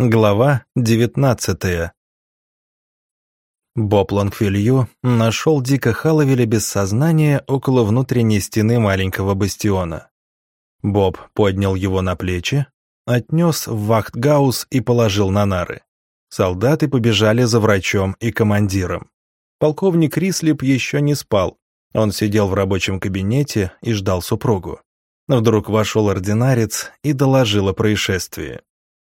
Глава 19 Боб Лонгфилью нашел Дика Халловеля без сознания около внутренней стены маленького бастиона. Боб поднял его на плечи, отнес в вахтгаус и положил на нары. Солдаты побежали за врачом и командиром. Полковник Рислип еще не спал. Он сидел в рабочем кабинете и ждал супругу. Вдруг вошел ординарец и доложил о происшествии.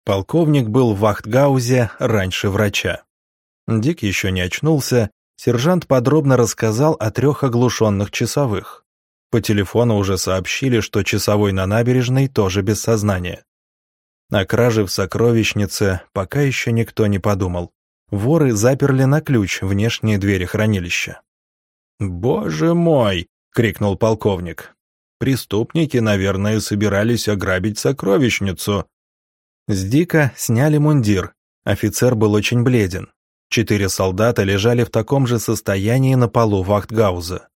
Полковник был в Вахтгаузе раньше врача. Дик еще не очнулся, сержант подробно рассказал о трех оглушенных часовых. По телефону уже сообщили, что часовой на набережной тоже без сознания. О краже в сокровищнице пока еще никто не подумал. Воры заперли на ключ внешние двери хранилища. «Боже мой!» — крикнул полковник. «Преступники, наверное, собирались ограбить сокровищницу. С Дика сняли мундир. Офицер был очень бледен. Четыре солдата лежали в таком же состоянии на полу вахтгауза.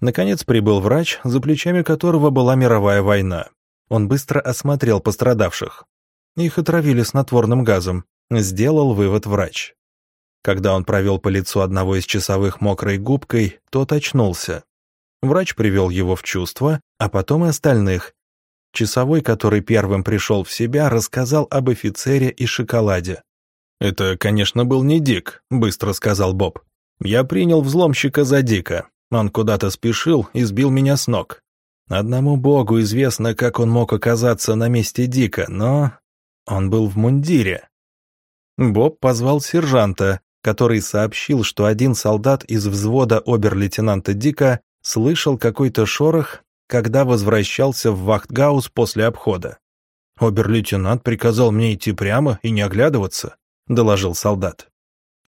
Наконец прибыл врач, за плечами которого была мировая война. Он быстро осмотрел пострадавших. Их отравили снотворным газом, сделал вывод врач. Когда он провел по лицу одного из часовых мокрой губкой, тот очнулся. Врач привел его в чувство, а потом и остальных, Часовой, который первым пришел в себя, рассказал об офицере и шоколаде. «Это, конечно, был не Дик», — быстро сказал Боб. «Я принял взломщика за Дика. Он куда-то спешил и сбил меня с ног. Одному богу известно, как он мог оказаться на месте Дика, но он был в мундире». Боб позвал сержанта, который сообщил, что один солдат из взвода обер-лейтенанта Дика слышал какой-то шорох когда возвращался в Вахтгаус после обхода. «Обер-лейтенант приказал мне идти прямо и не оглядываться», — доложил солдат.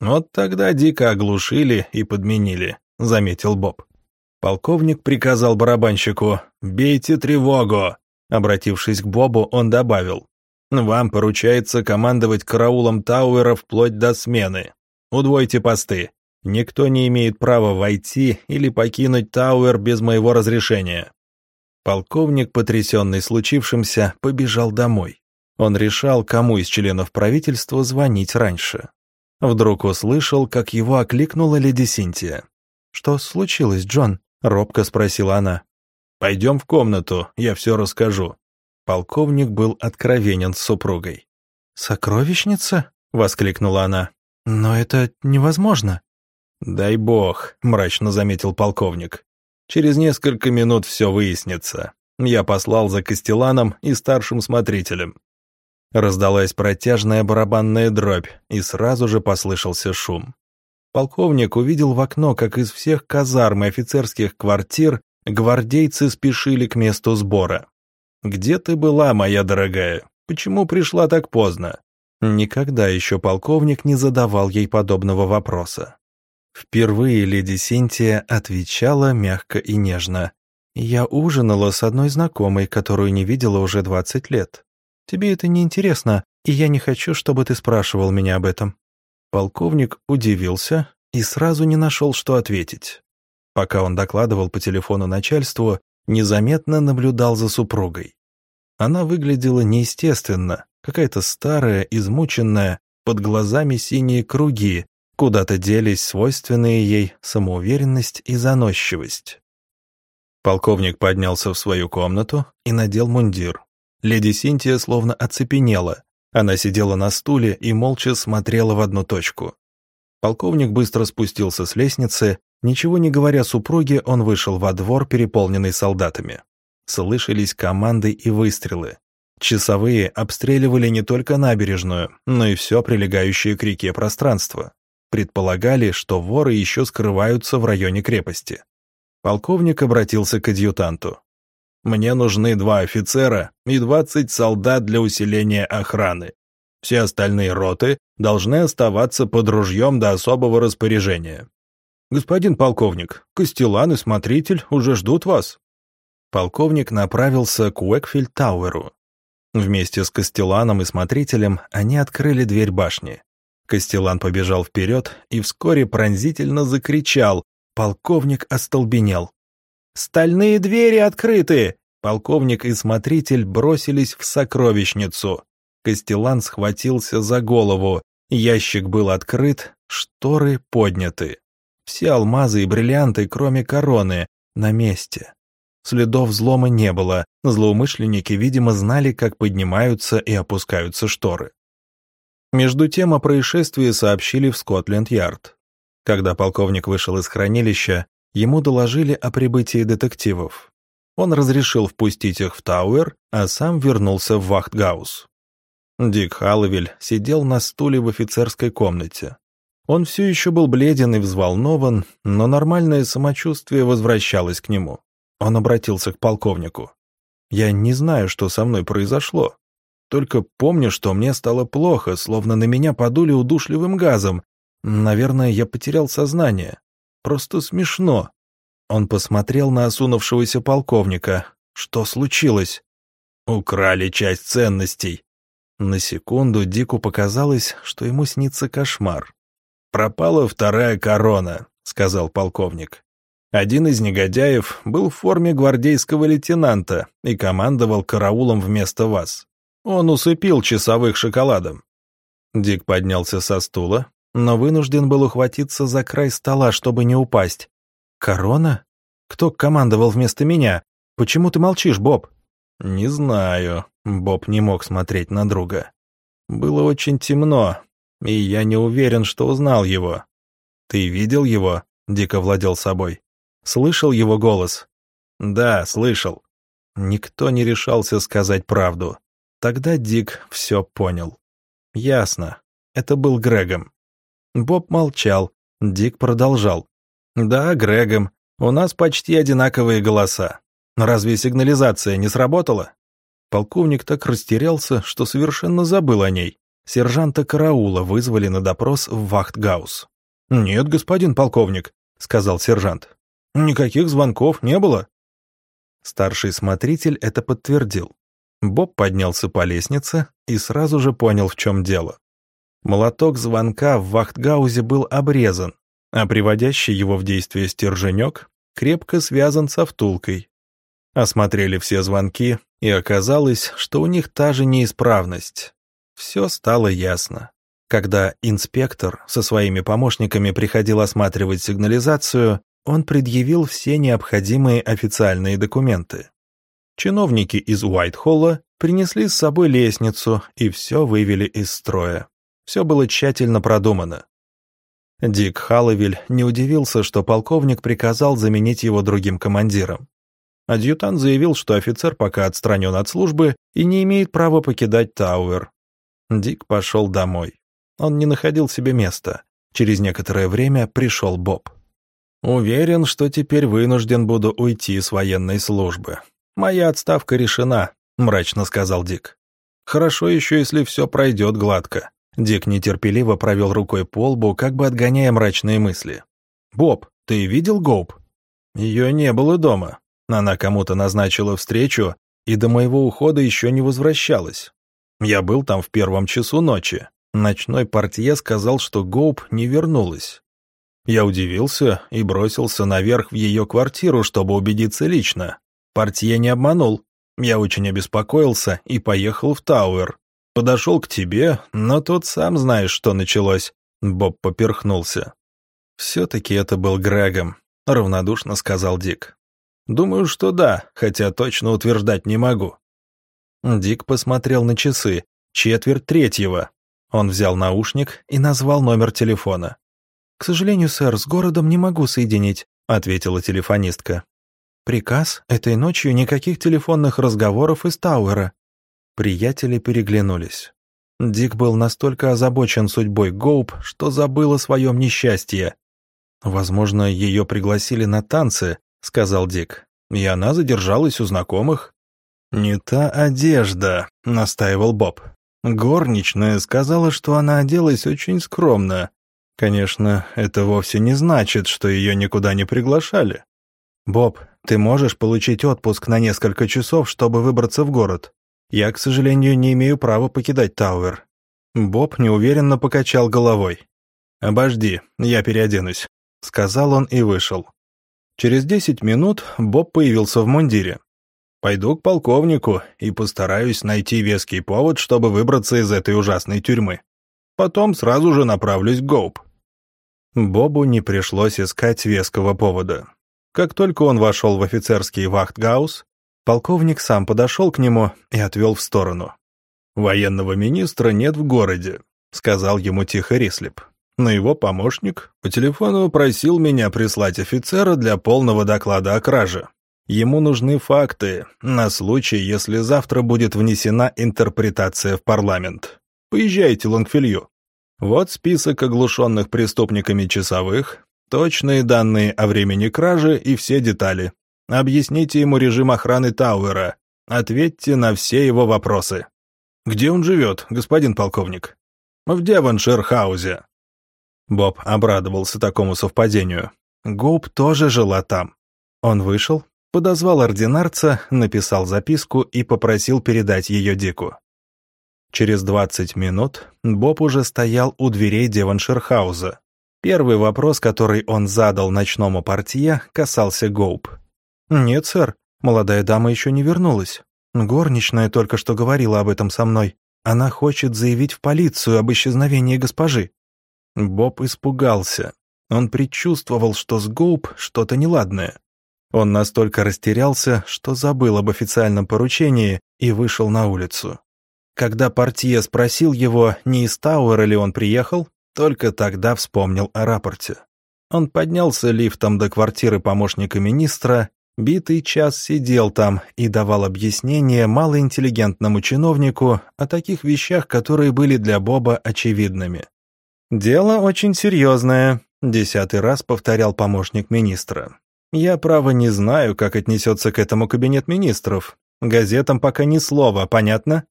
«Вот тогда дико оглушили и подменили», — заметил Боб. Полковник приказал барабанщику «Бейте тревогу!» Обратившись к Бобу, он добавил «Вам поручается командовать караулом Тауэра вплоть до смены. Удвойте посты. Никто не имеет права войти или покинуть Тауэр без моего разрешения. Полковник, потрясенный случившимся, побежал домой. Он решал, кому из членов правительства звонить раньше. Вдруг услышал, как его окликнула леди Синтия. «Что случилось, Джон?» — робко спросила она. «Пойдем в комнату, я все расскажу». Полковник был откровенен с супругой. «Сокровищница?» — воскликнула она. «Но это невозможно». «Дай бог», — мрачно заметил полковник. Через несколько минут все выяснится. Я послал за Костеланом и старшим смотрителем. Раздалась протяжная барабанная дробь, и сразу же послышался шум. Полковник увидел в окно, как из всех казарм и офицерских квартир гвардейцы спешили к месту сбора. «Где ты была, моя дорогая? Почему пришла так поздно?» Никогда еще полковник не задавал ей подобного вопроса. Впервые леди Синтия отвечала мягко и нежно. «Я ужинала с одной знакомой, которую не видела уже двадцать лет. Тебе это не интересно, и я не хочу, чтобы ты спрашивал меня об этом». Полковник удивился и сразу не нашел, что ответить. Пока он докладывал по телефону начальству, незаметно наблюдал за супругой. Она выглядела неестественно, какая-то старая, измученная, под глазами синие круги, Куда-то делись свойственные ей самоуверенность и заносчивость. Полковник поднялся в свою комнату и надел мундир. Леди Синтия словно оцепенела. Она сидела на стуле и молча смотрела в одну точку. Полковник быстро спустился с лестницы. Ничего не говоря супруге, он вышел во двор, переполненный солдатами. Слышались команды и выстрелы. Часовые обстреливали не только набережную, но и все прилегающее к реке пространство. Предполагали, что воры еще скрываются в районе крепости. Полковник обратился к адъютанту. «Мне нужны два офицера и двадцать солдат для усиления охраны. Все остальные роты должны оставаться под ружьем до особого распоряжения. Господин полковник, Костелан и Смотритель уже ждут вас». Полковник направился к Уэкфилд-Тауэру. Вместе с Костеланом и Смотрителем они открыли дверь башни. Костелан побежал вперед и вскоре пронзительно закричал. Полковник остолбенел. «Стальные двери открыты!» Полковник и смотритель бросились в сокровищницу. Костелан схватился за голову. Ящик был открыт, шторы подняты. Все алмазы и бриллианты, кроме короны, на месте. Следов взлома не было, злоумышленники, видимо, знали, как поднимаются и опускаются шторы. Между тем о происшествии сообщили в Скотленд-Ярд. Когда полковник вышел из хранилища, ему доложили о прибытии детективов. Он разрешил впустить их в Тауэр, а сам вернулся в Вахтгаус. Дик Халловель сидел на стуле в офицерской комнате. Он все еще был бледен и взволнован, но нормальное самочувствие возвращалось к нему. Он обратился к полковнику. «Я не знаю, что со мной произошло. Только помню, что мне стало плохо, словно на меня подули удушливым газом. Наверное, я потерял сознание. Просто смешно». Он посмотрел на осунувшегося полковника. «Что случилось?» «Украли часть ценностей». На секунду Дику показалось, что ему снится кошмар. «Пропала вторая корона», — сказал полковник. Один из негодяев был в форме гвардейского лейтенанта и командовал караулом вместо вас. Он усыпил часовых шоколадом. Дик поднялся со стула, но вынужден был ухватиться за край стола, чтобы не упасть. «Корона? Кто командовал вместо меня? Почему ты молчишь, Боб?» «Не знаю». Боб не мог смотреть на друга. «Было очень темно, и я не уверен, что узнал его». «Ты видел его?» — Дико владел собой. Слышал его голос? Да, слышал. Никто не решался сказать правду. Тогда Дик все понял. Ясно. Это был Грегом. Боб молчал. Дик продолжал. Да, Грегом. У нас почти одинаковые голоса. Разве сигнализация не сработала? Полковник так растерялся, что совершенно забыл о ней. Сержанта караула вызвали на допрос в Вахтгаус. «Нет, господин полковник», — сказал сержант. Никаких звонков не было. Старший смотритель это подтвердил. Боб поднялся по лестнице и сразу же понял, в чем дело. Молоток звонка в вахтгаузе был обрезан, а приводящий его в действие стерженек крепко связан со втулкой. Осмотрели все звонки, и оказалось, что у них та же неисправность. Все стало ясно. Когда инспектор со своими помощниками приходил осматривать сигнализацию, он предъявил все необходимые официальные документы. Чиновники из Уайтхолла принесли с собой лестницу и все вывели из строя. Все было тщательно продумано. Дик Халловиль не удивился, что полковник приказал заменить его другим командиром. Адъютант заявил, что офицер пока отстранен от службы и не имеет права покидать Тауэр. Дик пошел домой. Он не находил себе места. Через некоторое время пришел Боб. Уверен, что теперь вынужден буду уйти с военной службы. Моя отставка решена, мрачно сказал Дик. Хорошо еще, если все пройдет гладко. Дик нетерпеливо провел рукой по лбу, как бы отгоняя мрачные мысли. «Боб, ты видел Гоуп?» «Ее не было дома. Она кому-то назначила встречу, и до моего ухода еще не возвращалась. Я был там в первом часу ночи. Ночной портье сказал, что Гоуп не вернулась. Я удивился и бросился наверх в ее квартиру, чтобы убедиться лично. Портье не обманул. Я очень обеспокоился и поехал в Тауэр. Подошел к тебе, но тут сам знаешь, что началось. Боб поперхнулся. «Все-таки это был Грегом», — равнодушно сказал Дик. «Думаю, что да, хотя точно утверждать не могу». Дик посмотрел на часы. Четверть третьего. Он взял наушник и назвал номер телефона. «К сожалению, сэр, с городом не могу соединить», — ответила телефонистка. «Приказ этой ночью никаких телефонных разговоров из Тауэра». Приятели переглянулись. Дик был настолько озабочен судьбой Гоуп, что забыл о своем несчастье. «Возможно, ее пригласили на танцы», — сказал Дик, «и она задержалась у знакомых». «Не та одежда», — настаивал Боб. Горничная сказала, что она оделась очень скромно. Конечно, это вовсе не значит, что ее никуда не приглашали. «Боб, ты можешь получить отпуск на несколько часов, чтобы выбраться в город? Я, к сожалению, не имею права покидать Тауэр». Боб неуверенно покачал головой. «Обожди, я переоденусь», — сказал он и вышел. Через десять минут Боб появился в мундире. Пойду к полковнику и постараюсь найти веский повод, чтобы выбраться из этой ужасной тюрьмы. Потом сразу же направлюсь к Гоуп». Бобу не пришлось искать веского повода. Как только он вошел в офицерский вахтгаус, полковник сам подошел к нему и отвел в сторону. «Военного министра нет в городе», — сказал ему тихо Рислип. Но его помощник по телефону просил меня прислать офицера для полного доклада о краже. Ему нужны факты на случай, если завтра будет внесена интерпретация в парламент. Поезжайте, Лонгфилью. Вот список оглушенных преступниками часовых, точные данные о времени кражи и все детали. Объясните ему режим охраны Тауэра. Ответьте на все его вопросы. Где он живет, господин полковник? В Девонширхаузе. Боб обрадовался такому совпадению. Гоуп тоже жила там. Он вышел, подозвал ординарца, написал записку и попросил передать ее Дику. Через 20 минут Боб уже стоял у дверей Деванширхауза. Первый вопрос, который он задал ночному портье, касался Гоуп. «Нет, сэр, молодая дама еще не вернулась. Горничная только что говорила об этом со мной. Она хочет заявить в полицию об исчезновении госпожи». Боб испугался. Он предчувствовал, что с Гоуп что-то неладное. Он настолько растерялся, что забыл об официальном поручении и вышел на улицу. Когда портье спросил его, не из Тауэра ли он приехал, только тогда вспомнил о рапорте. Он поднялся лифтом до квартиры помощника министра, битый час сидел там и давал объяснение малоинтеллигентному чиновнику о таких вещах, которые были для Боба очевидными. «Дело очень серьезное», — десятый раз повторял помощник министра. «Я, право, не знаю, как отнесется к этому кабинет министров. Газетам пока ни слова, понятно?»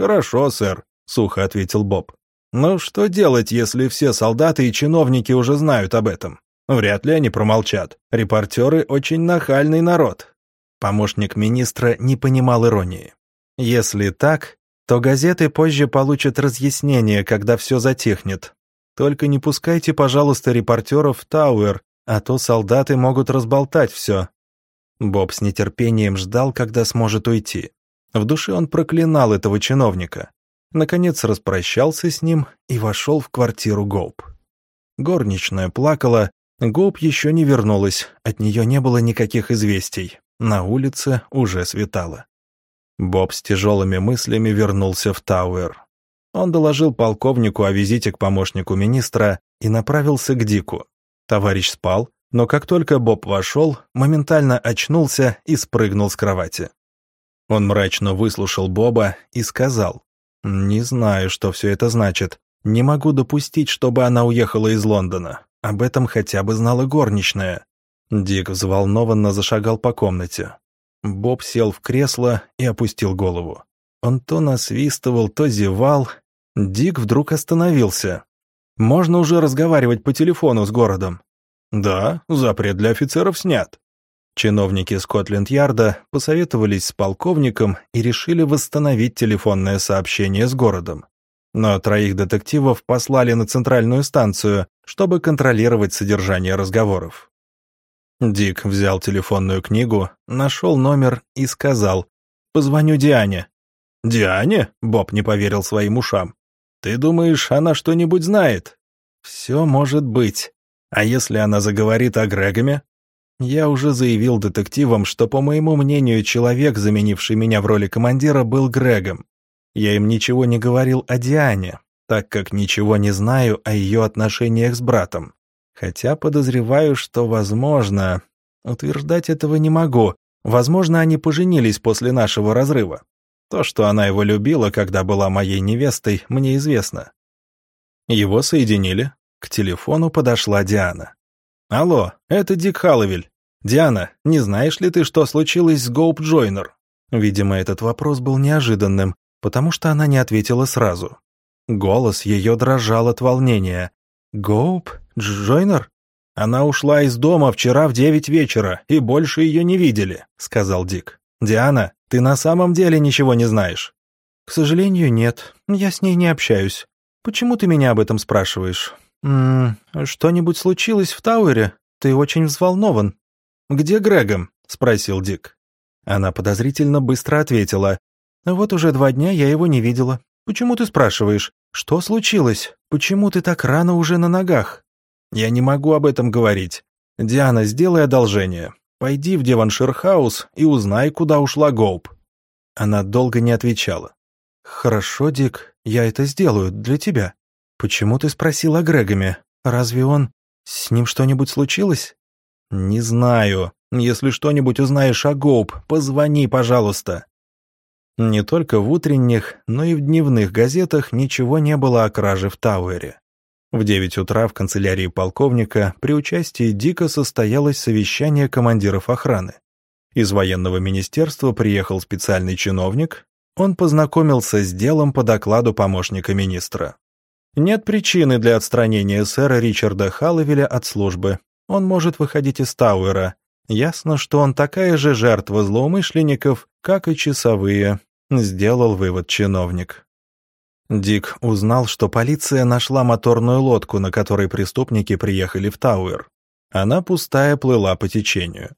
«Хорошо, сэр», — сухо ответил Боб. «Но что делать, если все солдаты и чиновники уже знают об этом? Вряд ли они промолчат. Репортеры — очень нахальный народ». Помощник министра не понимал иронии. «Если так, то газеты позже получат разъяснение, когда все затихнет. Только не пускайте, пожалуйста, репортеров в Тауэр, а то солдаты могут разболтать все». Боб с нетерпением ждал, когда сможет уйти. В душе он проклинал этого чиновника. Наконец распрощался с ним и вошел в квартиру Гоуп. Горничная плакала, Гоуп еще не вернулась, от нее не было никаких известий. На улице уже светало. Боб с тяжелыми мыслями вернулся в Тауэр. Он доложил полковнику о визите к помощнику министра и направился к Дику. Товарищ спал, но как только Боб вошел, моментально очнулся и спрыгнул с кровати. Он мрачно выслушал Боба и сказал, «Не знаю, что все это значит. Не могу допустить, чтобы она уехала из Лондона. Об этом хотя бы знала горничная». Дик взволнованно зашагал по комнате. Боб сел в кресло и опустил голову. Он то насвистывал, то зевал. Дик вдруг остановился. «Можно уже разговаривать по телефону с городом?» «Да, запрет для офицеров снят». Чиновники Скотленд-Ярда посоветовались с полковником и решили восстановить телефонное сообщение с городом. Но троих детективов послали на центральную станцию, чтобы контролировать содержание разговоров. Дик взял телефонную книгу, нашел номер и сказал «Позвоню Диане». «Диане?» — Боб не поверил своим ушам. «Ты думаешь, она что-нибудь знает?» «Все может быть. А если она заговорит о Грегоме?» Я уже заявил детективам, что, по моему мнению, человек, заменивший меня в роли командира, был Грегом. Я им ничего не говорил о Диане, так как ничего не знаю о ее отношениях с братом. Хотя подозреваю, что, возможно... Утверждать этого не могу. Возможно, они поженились после нашего разрыва. То, что она его любила, когда была моей невестой, мне известно. Его соединили. К телефону подошла Диана. «Алло, это Дик Халловиль. Диана, не знаешь ли ты, что случилось с Гоуп Джойнер?» Видимо, этот вопрос был неожиданным, потому что она не ответила сразу. Голос ее дрожал от волнения. «Гоуп? Джойнер?» «Она ушла из дома вчера в девять вечера, и больше ее не видели», — сказал Дик. «Диана, ты на самом деле ничего не знаешь?» «К сожалению, нет. Я с ней не общаюсь. Почему ты меня об этом спрашиваешь? «М «Что-нибудь случилось в Тауэре? Ты очень взволнован». «Где Грэгам?» — спросил Дик. Она подозрительно быстро ответила. «Вот уже два дня я его не видела. Почему ты спрашиваешь? Что случилось? Почему ты так рано уже на ногах?» «Я не могу об этом говорить. Диана, сделай одолжение. Пойди в Деваншир-хаус и узнай, куда ушла Гоуп». Она долго не отвечала. «Хорошо, Дик, я это сделаю для тебя. Почему ты спросил о Грегоме? Разве он... С ним что-нибудь случилось?» «Не знаю. Если что-нибудь узнаешь о Гоуп, позвони, пожалуйста». Не только в утренних, но и в дневных газетах ничего не было о краже в Тауэре. В девять утра в канцелярии полковника при участии Дика состоялось совещание командиров охраны. Из военного министерства приехал специальный чиновник, он познакомился с делом по докладу помощника министра. Нет причины для отстранения сэра Ричарда Халловеля от службы. Он может выходить из Тауэра. Ясно, что он такая же жертва злоумышленников, как и часовые, сделал вывод чиновник. Дик узнал, что полиция нашла моторную лодку, на которой преступники приехали в Тауэр. Она пустая плыла по течению.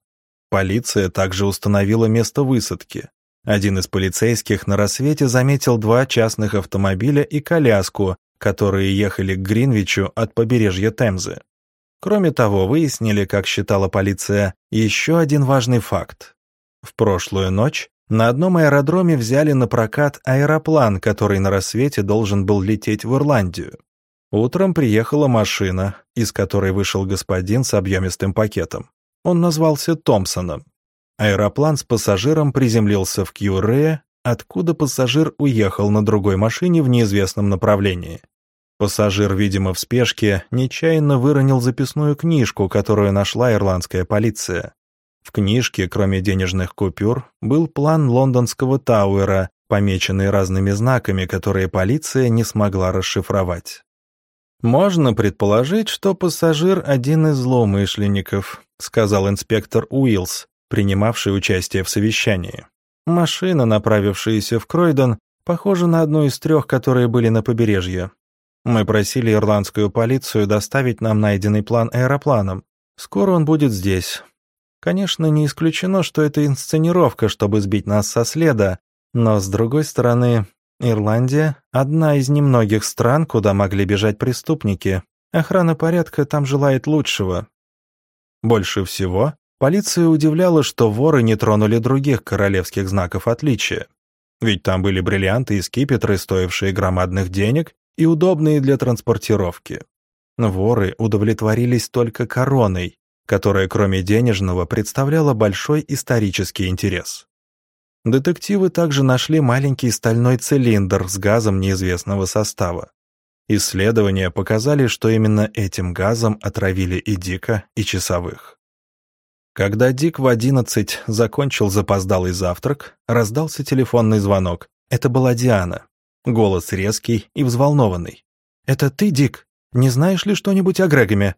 Полиция также установила место высадки. Один из полицейских на рассвете заметил два частных автомобиля и коляску, которые ехали к Гринвичу от побережья Темзы. Кроме того, выяснили, как считала полиция, еще один важный факт. В прошлую ночь на одном аэродроме взяли на прокат аэроплан, который на рассвете должен был лететь в Ирландию. Утром приехала машина, из которой вышел господин с объемистым пакетом. Он назвался Томпсоном. Аэроплан с пассажиром приземлился в Кьюре, откуда пассажир уехал на другой машине в неизвестном направлении. Пассажир, видимо, в спешке, нечаянно выронил записную книжку, которую нашла ирландская полиция. В книжке, кроме денежных купюр, был план лондонского Тауэра, помеченный разными знаками, которые полиция не смогла расшифровать. «Можно предположить, что пассажир – один из злоумышленников», сказал инспектор Уиллс, принимавший участие в совещании. «Машина, направившаяся в Кройдон, похожа на одну из трех, которые были на побережье. Мы просили ирландскую полицию доставить нам найденный план аэропланом. Скоро он будет здесь. Конечно, не исключено, что это инсценировка, чтобы сбить нас со следа, но, с другой стороны, Ирландия – одна из немногих стран, куда могли бежать преступники. Охрана порядка там желает лучшего. Больше всего полиция удивляла, что воры не тронули других королевских знаков отличия. Ведь там были бриллианты и скипетры, стоившие громадных денег, и удобные для транспортировки. Воры удовлетворились только короной, которая кроме денежного представляла большой исторический интерес. Детективы также нашли маленький стальной цилиндр с газом неизвестного состава. Исследования показали, что именно этим газом отравили и Дика, и часовых. Когда Дик в одиннадцать закончил запоздалый завтрак, раздался телефонный звонок. Это была Диана. Голос резкий и взволнованный. «Это ты, Дик? Не знаешь ли что-нибудь о Грегоме?»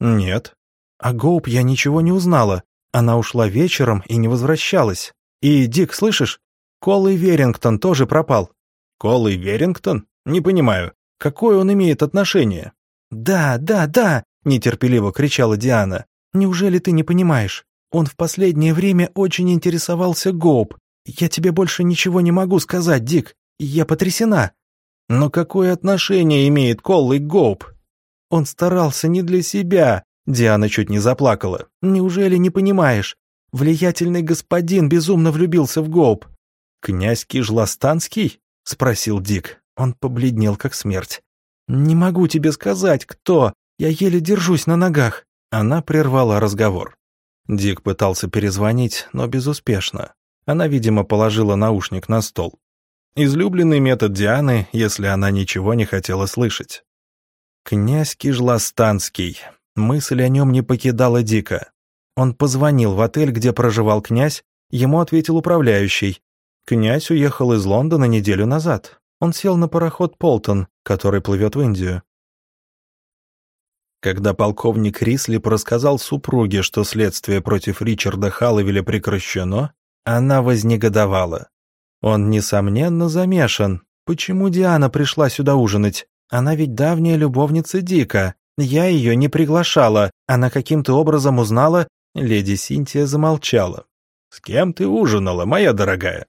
«Нет». «О Гоуп я ничего не узнала. Она ушла вечером и не возвращалась. И, Дик, слышишь? Колый Верингтон тоже пропал». «Колый Верингтон? Не понимаю. Какое он имеет отношение?» «Да, да, да!» — нетерпеливо кричала Диана. «Неужели ты не понимаешь? Он в последнее время очень интересовался Гоуп. Я тебе больше ничего не могу сказать, Дик. Я потрясена. Но какое отношение имеет Колл и Гоуп? Он старался не для себя. Диана чуть не заплакала. Неужели не понимаешь? Влиятельный господин безумно влюбился в Гоуп. «Князь Кижластанский?» — спросил Дик. Он побледнел, как смерть. «Не могу тебе сказать, кто. Я еле держусь на ногах». Она прервала разговор. Дик пытался перезвонить, но безуспешно. Она, видимо, положила наушник на стол. Излюбленный метод Дианы, если она ничего не хотела слышать. Князь Кижластанский. Мысль о нем не покидала Дика. Он позвонил в отель, где проживал князь, ему ответил управляющий. Князь уехал из Лондона неделю назад. Он сел на пароход «Полтон», который плывет в Индию. Когда полковник Рислип рассказал супруге, что следствие против Ричарда Халловеля прекращено, она вознегодовала. Он, несомненно, замешан. Почему Диана пришла сюда ужинать? Она ведь давняя любовница Дика. Я ее не приглашала. Она каким-то образом узнала... Леди Синтия замолчала. «С кем ты ужинала, моя дорогая?»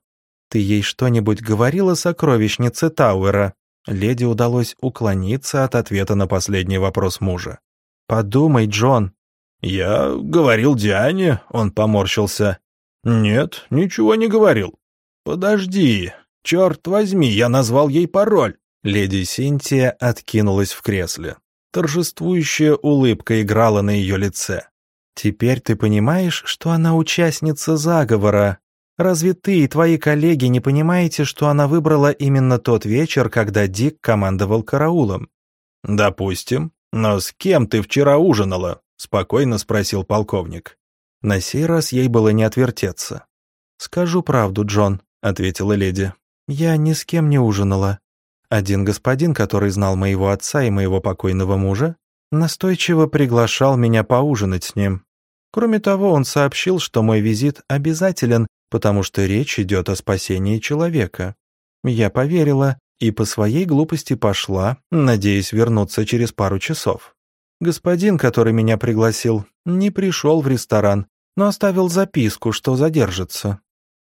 «Ты ей что-нибудь говорила, сокровищнице Тауэра?» Леди удалось уклониться от ответа на последний вопрос мужа. «Подумай, Джон». «Я говорил Диане», — он поморщился. «Нет, ничего не говорил». «Подожди, черт возьми, я назвал ей пароль». Леди Синтия откинулась в кресле. Торжествующая улыбка играла на ее лице. «Теперь ты понимаешь, что она участница заговора. Разве ты и твои коллеги не понимаете, что она выбрала именно тот вечер, когда Дик командовал караулом?» «Допустим. Но с кем ты вчера ужинала?» — спокойно спросил полковник. На сей раз ей было не отвертеться. «Скажу правду, Джон», — ответила леди. «Я ни с кем не ужинала. Один господин, который знал моего отца и моего покойного мужа, настойчиво приглашал меня поужинать с ним. Кроме того, он сообщил, что мой визит обязателен, потому что речь идет о спасении человека. Я поверила и по своей глупости пошла, надеясь вернуться через пару часов. Господин, который меня пригласил, не пришел в ресторан, но оставил записку, что задержится.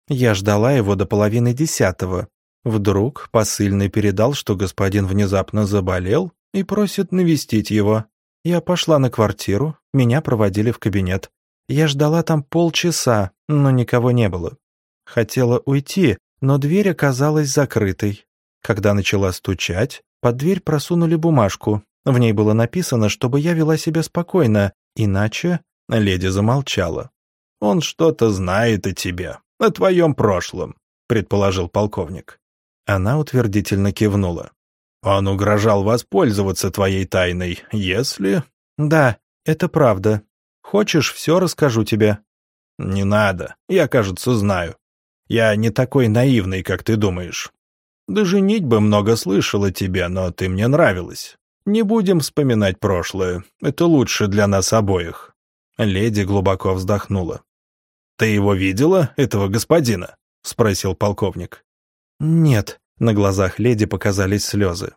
Я ждала его до половины десятого. Вдруг посыльный передал, что господин внезапно заболел и просит навестить его. Я пошла на квартиру, меня проводили в кабинет. Я ждала там полчаса, но никого не было. Хотела уйти, но дверь оказалась закрытой. Когда начала стучать, под дверь просунули бумажку. В ней было написано, чтобы я вела себя спокойно, иначе леди замолчала. «Он что-то знает о тебе, о твоем прошлом», — предположил полковник. Она утвердительно кивнула. Он угрожал воспользоваться твоей тайной, если... Да, это правда. Хочешь, все расскажу тебе. Не надо, я, кажется, знаю. Я не такой наивный, как ты думаешь. Да женить бы много слышал о тебе, но ты мне нравилась. Не будем вспоминать прошлое, это лучше для нас обоих. Леди глубоко вздохнула. «Ты его видела, этого господина?» — спросил полковник. «Нет», на глазах леди показались слезы.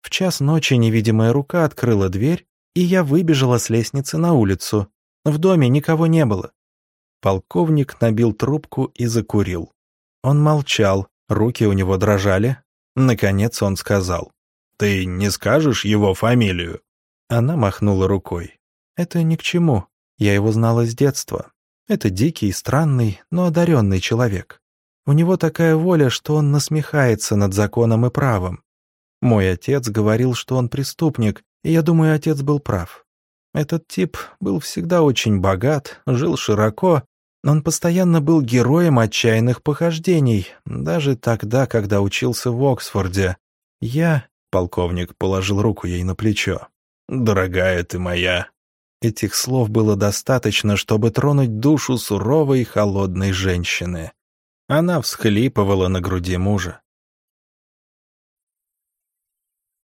В час ночи невидимая рука открыла дверь, и я выбежала с лестницы на улицу. В доме никого не было. Полковник набил трубку и закурил. Он молчал, руки у него дрожали. Наконец он сказал. «Ты не скажешь его фамилию?» Она махнула рукой. «Это ни к чему. Я его знала с детства. Это дикий, странный, но одаренный человек. У него такая воля, что он насмехается над законом и правом. Мой отец говорил, что он преступник, и я думаю, отец был прав. Этот тип был всегда очень богат, жил широко, но он постоянно был героем отчаянных похождений, даже тогда, когда учился в Оксфорде. Я, полковник положил руку ей на плечо. «Дорогая ты моя!» Этих слов было достаточно, чтобы тронуть душу суровой и холодной женщины. Она всхлипывала на груди мужа.